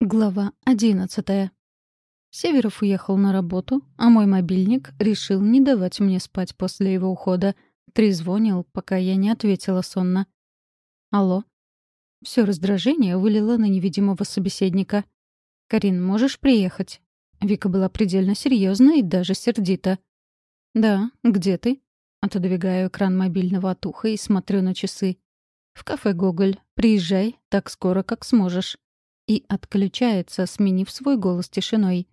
Глава одиннадцатая. Северов уехал на работу, а мой мобильник решил не давать мне спать после его ухода. Трезвонил, пока я не ответила сонно. «Алло». Все раздражение вылило на невидимого собеседника. «Карин, можешь приехать?» Вика была предельно серьезна и даже сердита. «Да, где ты?» Отодвигаю экран мобильного от уха и смотрю на часы. «В кафе «Гоголь». Приезжай так скоро, как сможешь» и отключается, сменив свой голос тишиной.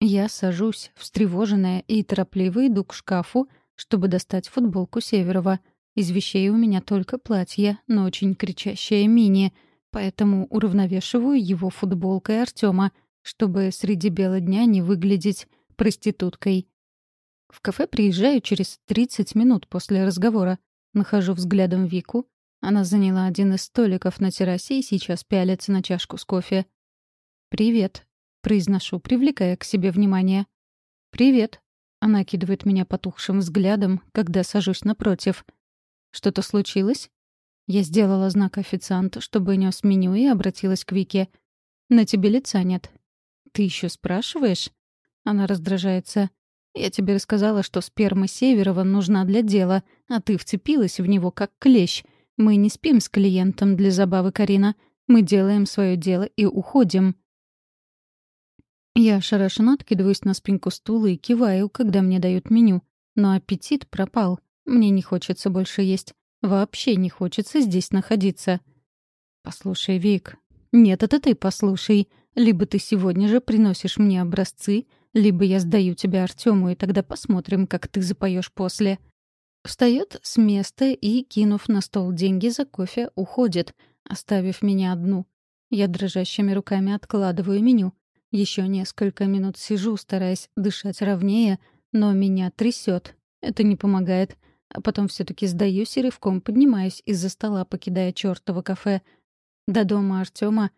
Я сажусь, встревоженная, и торопливо иду к шкафу, чтобы достать футболку Северова. Из вещей у меня только платье, но очень кричащее мини, поэтому уравновешиваю его футболкой Артема, чтобы среди бела дня не выглядеть проституткой. В кафе приезжаю через 30 минут после разговора. Нахожу взглядом Вику, она заняла один из столиков на террасе и сейчас пялится на чашку с кофе. «Привет», — произношу, привлекая к себе внимание. «Привет», — она кидывает меня потухшим взглядом, когда сажусь напротив. «Что-то случилось?» Я сделала знак официанту, чтобы нес меню, и обратилась к Вике. «На тебе лица нет». «Ты еще спрашиваешь?» Она раздражается. «Я тебе рассказала, что сперма Северова нужна для дела, а ты вцепилась в него как клещ. Мы не спим с клиентом для забавы, Карина. Мы делаем свое дело и уходим. Я ошарашенно откидываюсь на спинку стула и киваю, когда мне дают меню. Но аппетит пропал. Мне не хочется больше есть. Вообще не хочется здесь находиться. Послушай, Вик. Нет, это ты послушай. Либо ты сегодня же приносишь мне образцы, либо я сдаю тебя Артему, и тогда посмотрим, как ты запоешь после. Встает с места и, кинув на стол деньги за кофе, уходит, оставив меня одну. Я дрожащими руками откладываю меню. Еще несколько минут сижу, стараясь дышать ровнее, но меня трясет. Это не помогает. А потом все таки сдаюсь и рывком поднимаюсь из-за стола, покидая чёртово кафе. До дома Артема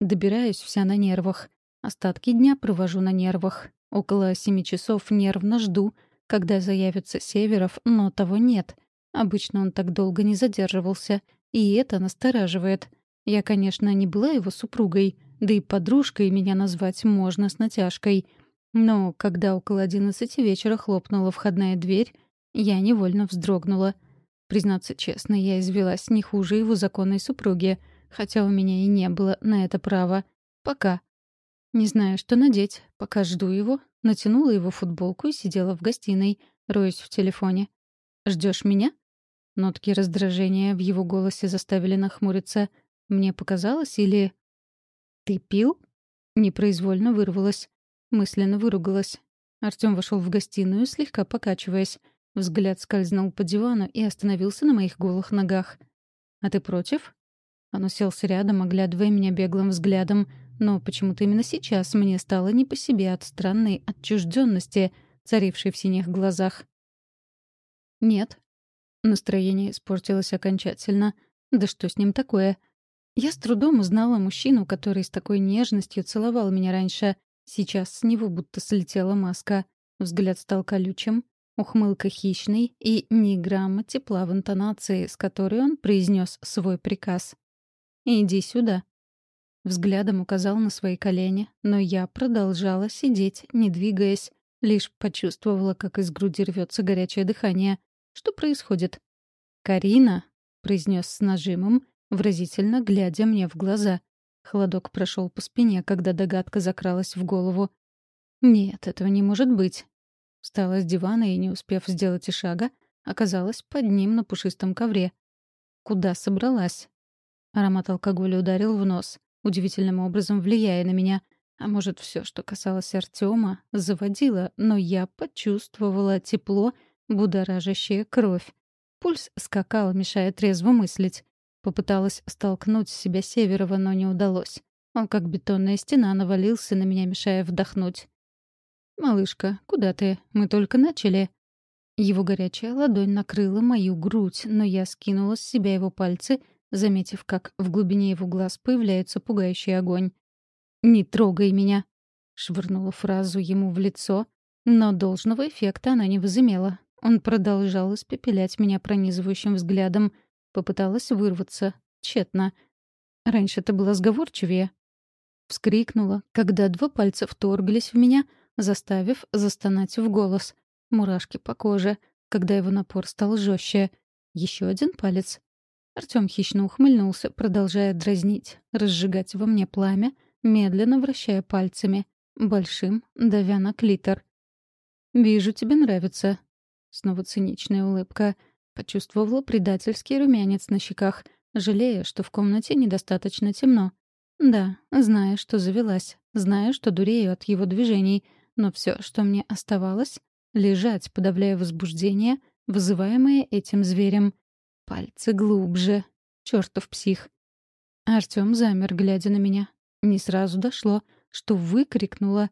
добираюсь вся на нервах. Остатки дня провожу на нервах. Около семи часов нервно жду — когда заявится Северов, но того нет. Обычно он так долго не задерживался, и это настораживает. Я, конечно, не была его супругой, да и подружкой меня назвать можно с натяжкой. Но когда около одиннадцати вечера хлопнула входная дверь, я невольно вздрогнула. Признаться честно, я извелась не хуже его законной супруги, хотя у меня и не было на это права. Пока. Не знаю, что надеть. Пока жду его, натянула его футболку и сидела в гостиной, роясь в телефоне. Ждешь меня?» Нотки раздражения в его голосе заставили нахмуриться. «Мне показалось или...» «Ты пил?» Непроизвольно вырвалась. Мысленно выругалась. Артём вошел в гостиную, слегка покачиваясь. Взгляд скользнул по дивану и остановился на моих голых ногах. «А ты против?» Он уселся рядом, оглядывая меня беглым взглядом, но почему-то именно сейчас мне стало не по себе от странной отчужденности, царившей в синих глазах. «Нет». Настроение испортилось окончательно. Да что с ним такое? Я с трудом узнала мужчину, который с такой нежностью целовал меня раньше. Сейчас с него будто слетела маска. Взгляд стал колючим, ухмылка хищной и ни грамма тепла в интонации, с которой он произнес свой приказ. «Иди сюда». Взглядом указал на свои колени, но я продолжала сидеть, не двигаясь, лишь почувствовала, как из груди рвется горячее дыхание. Что происходит? «Карина», — произнес с нажимом, выразительно глядя мне в глаза. Холодок прошел по спине, когда догадка закралась в голову. «Нет, этого не может быть». Встала с дивана и, не успев сделать и шага, оказалась под ним на пушистом ковре. Куда собралась? Аромат алкоголя ударил в нос удивительным образом влияя на меня. А может, все, что касалось Артема, заводило, но я почувствовала тепло, будоражащее кровь. Пульс скакал, мешая трезво мыслить. Попыталась столкнуть с себя Северова, но не удалось. Он, как бетонная стена, навалился на меня, мешая вдохнуть. «Малышка, куда ты? Мы только начали». Его горячая ладонь накрыла мою грудь, но я скинула с себя его пальцы заметив, как в глубине его глаз появляется пугающий огонь. «Не трогай меня!» — швырнула фразу ему в лицо, но должного эффекта она не возымела. Он продолжал испепелять меня пронизывающим взглядом. Попыталась вырваться. Тщетно. Раньше ты была сговорчивее. Вскрикнула, когда два пальца вторглись в меня, заставив застонать в голос. Мурашки по коже, когда его напор стал жестче. Еще один палец. Артем хищно ухмыльнулся, продолжая дразнить, разжигать во мне пламя, медленно вращая пальцами, большим, давя на клитор. «Вижу, тебе нравится». Снова циничная улыбка. Почувствовала предательский румянец на щеках, жалея, что в комнате недостаточно темно. Да, знаю, что завелась, знаю, что дурею от его движений, но все, что мне оставалось — лежать, подавляя возбуждение, вызываемое этим зверем. Пальцы глубже. Чёртов псих. Артём замер, глядя на меня. Не сразу дошло, что выкрикнула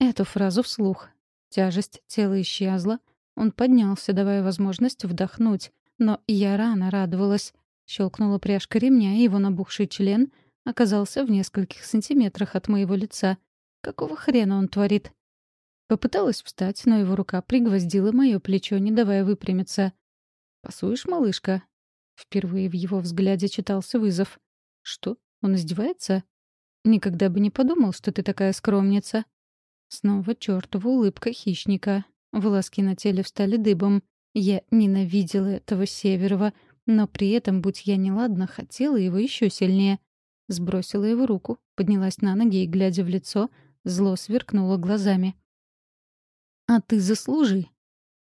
эту фразу вслух. Тяжесть тела исчезла. Он поднялся, давая возможность вдохнуть. Но я рано радовалась. Щелкнула пряжка ремня, и его набухший член — оказался в нескольких сантиметрах от моего лица. Какого хрена он творит? Попыталась встать, но его рука пригвоздила мое плечо, не давая выпрямиться. «Пасуешь, малышка?» Впервые в его взгляде читался вызов. «Что? Он издевается?» «Никогда бы не подумал, что ты такая скромница». Снова чертова улыбка хищника. Волоски на теле встали дыбом. Я ненавидела этого Северова, но при этом, будь я неладна, хотела его еще сильнее. Сбросила его руку, поднялась на ноги и, глядя в лицо, зло сверкнула глазами. «А ты заслужи!»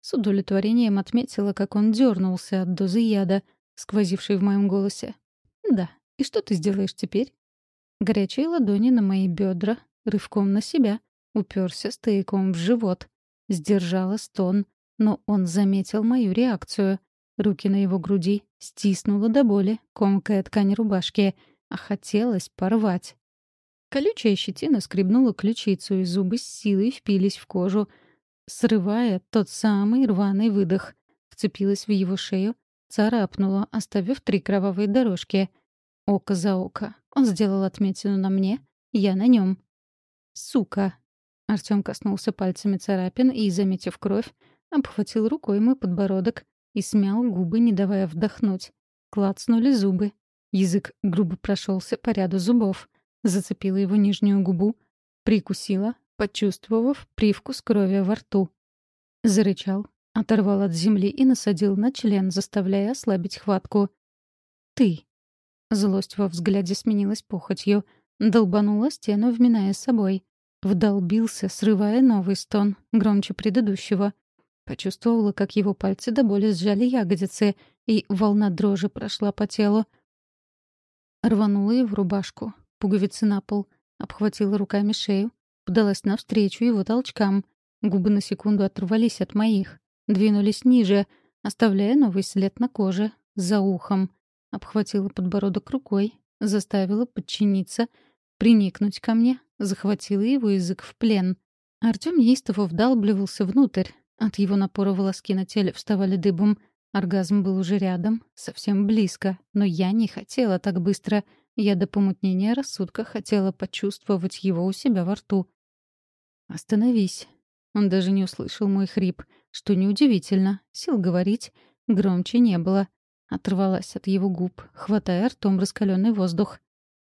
С удовлетворением отметила, как он дернулся от дозы яда, сквозившей в моем голосе. «Да, и что ты сделаешь теперь?» Горячие ладони на мои бедра, рывком на себя, уперся стояком в живот. Сдержала стон, но он заметил мою реакцию. Руки на его груди стиснула до боли, комкая ткань рубашки — а хотелось порвать. Колючая щетина скребнула ключицу, и зубы с силой впились в кожу, срывая тот самый рваный выдох. Вцепилась в его шею, царапнула, оставив три кровавые дорожки. Око за око. Он сделал отметину на мне, я на нем. «Сука!» Артём коснулся пальцами царапин и, заметив кровь, обхватил рукой мой подбородок и смял губы, не давая вдохнуть. Клацнули зубы. Язык грубо прошелся по ряду зубов, зацепила его нижнюю губу, прикусила, почувствовав привкус крови во рту. Зарычал, оторвал от земли и насадил на член, заставляя ослабить хватку. «Ты!» Злость во взгляде сменилась похотью. Долбанула стену, вминая собой. Вдолбился, срывая новый стон, громче предыдущего. Почувствовала, как его пальцы до боли сжали ягодицы, и волна дрожи прошла по телу. Рванула его рубашку, пуговицы на пол, обхватила руками шею, подалась навстречу его толчкам. Губы на секунду оторвались от моих, двинулись ниже, оставляя новый след на коже, за ухом. Обхватила подбородок рукой, заставила подчиниться, приникнуть ко мне, захватила его язык в плен. Артём неистово вдалбливался внутрь. От его напора волоски на теле вставали дыбом — Оргазм был уже рядом, совсем близко, но я не хотела так быстро. Я до помутнения рассудка хотела почувствовать его у себя во рту. «Остановись». Он даже не услышал мой хрип, что неудивительно. Сил говорить громче не было. Оторвалась от его губ, хватая ртом раскаленный воздух.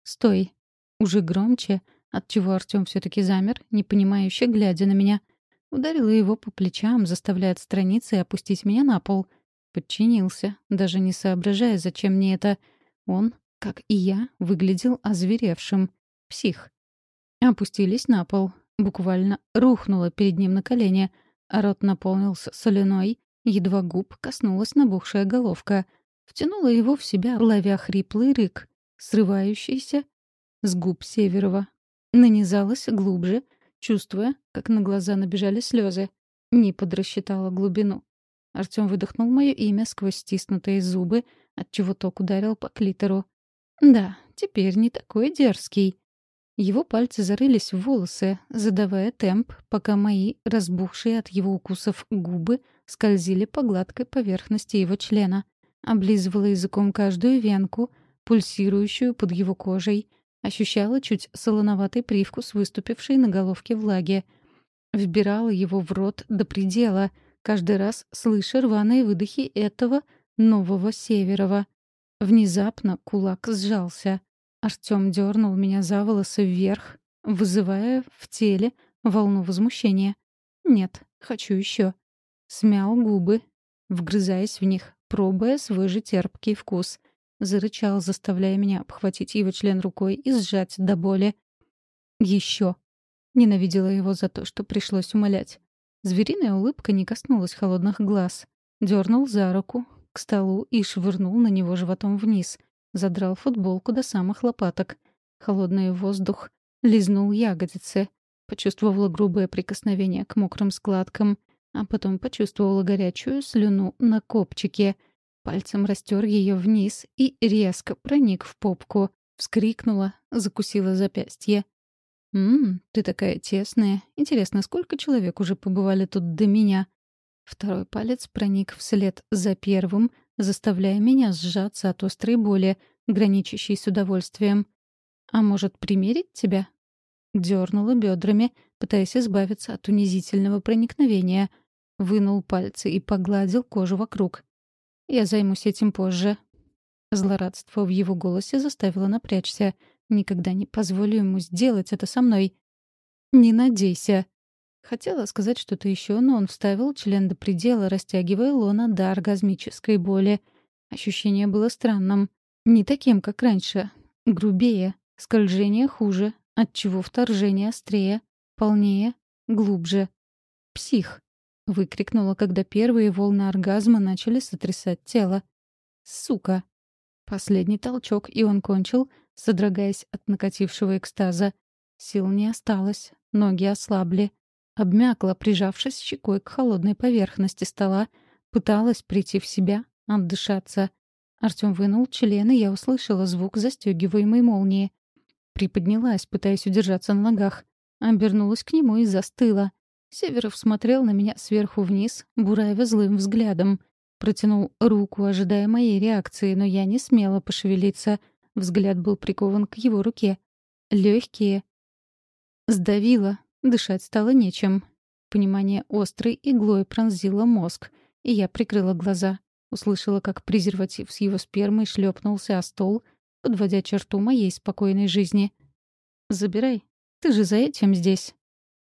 «Стой!» Уже громче, отчего Артем все таки замер, непонимающе глядя на меня. Ударила его по плечам, заставляя отстраниться и опустить меня на пол — Подчинился, даже не соображая, зачем мне это. Он, как и я, выглядел озверевшим. Псих. Опустились на пол. Буквально рухнула перед ним на колени. Рот наполнился соляной. Едва губ коснулась набухшая головка. Втянула его в себя, ловя хриплый рык, срывающийся с губ Северова. Нанизалась глубже, чувствуя, как на глаза набежали слезы. Не подрасчитала глубину. Артём выдохнул моё имя сквозь стиснутые зубы, отчего ток ударил по клитору. Да, теперь не такой дерзкий. Его пальцы зарылись в волосы, задавая темп, пока мои, разбухшие от его укусов губы, скользили по гладкой поверхности его члена. Облизывала языком каждую венку, пульсирующую под его кожей. Ощущала чуть солоноватый привкус, выступивший на головке влаги. Вбирала его в рот до предела — каждый раз слыша рваные выдохи этого нового Северова. Внезапно кулак сжался. Артём дернул меня за волосы вверх, вызывая в теле волну возмущения. «Нет, хочу еще. Смял губы, вгрызаясь в них, пробуя свой же терпкий вкус. Зарычал, заставляя меня обхватить его член рукой и сжать до боли. Еще. Ненавидела его за то, что пришлось умолять. Звериная улыбка не коснулась холодных глаз. Дернул за руку к столу и швырнул на него животом вниз. Задрал футболку до самых лопаток. Холодный воздух лизнул ягодицы. Почувствовала грубое прикосновение к мокрым складкам, а потом почувствовала горячую слюну на копчике. Пальцем растер ее вниз и резко проник в попку. Вскрикнула, закусила запястье. «Ммм, ты такая тесная. Интересно, сколько человек уже побывали тут до меня?» Второй палец проник вслед за первым, заставляя меня сжаться от острой боли, граничащей с удовольствием. «А может, примерить тебя?» Дёрнула бедрами, пытаясь избавиться от унизительного проникновения. Вынул пальцы и погладил кожу вокруг. «Я займусь этим позже». Злорадство в его голосе заставило напрячься — Никогда не позволю ему сделать это со мной. «Не надейся». Хотела сказать что-то еще, но он вставил член до предела, растягивая лона до оргазмической боли. Ощущение было странным. Не таким, как раньше. Грубее, скольжение хуже, отчего вторжение острее, полнее, глубже. «Псих!» — выкрикнула, когда первые волны оргазма начали сотрясать тело. «Сука!» Последний толчок, и он кончил — содрогаясь от накатившего экстаза. Сил не осталось, ноги ослабли. Обмякла, прижавшись щекой к холодной поверхности стола, пыталась прийти в себя, отдышаться. Артём вынул член, и я услышала звук застёгиваемой молнии. Приподнялась, пытаясь удержаться на ногах. Обернулась к нему и застыла. Северов смотрел на меня сверху вниз, буравя злым взглядом. Протянул руку, ожидая моей реакции, но я не смела пошевелиться — Взгляд был прикован к его руке. Легкие. Сдавило. Дышать стало нечем. Понимание острой иглой пронзило мозг, и я прикрыла глаза. Услышала, как презерватив с его спермой шлепнулся о стол, подводя черту моей спокойной жизни. «Забирай. Ты же за этим здесь».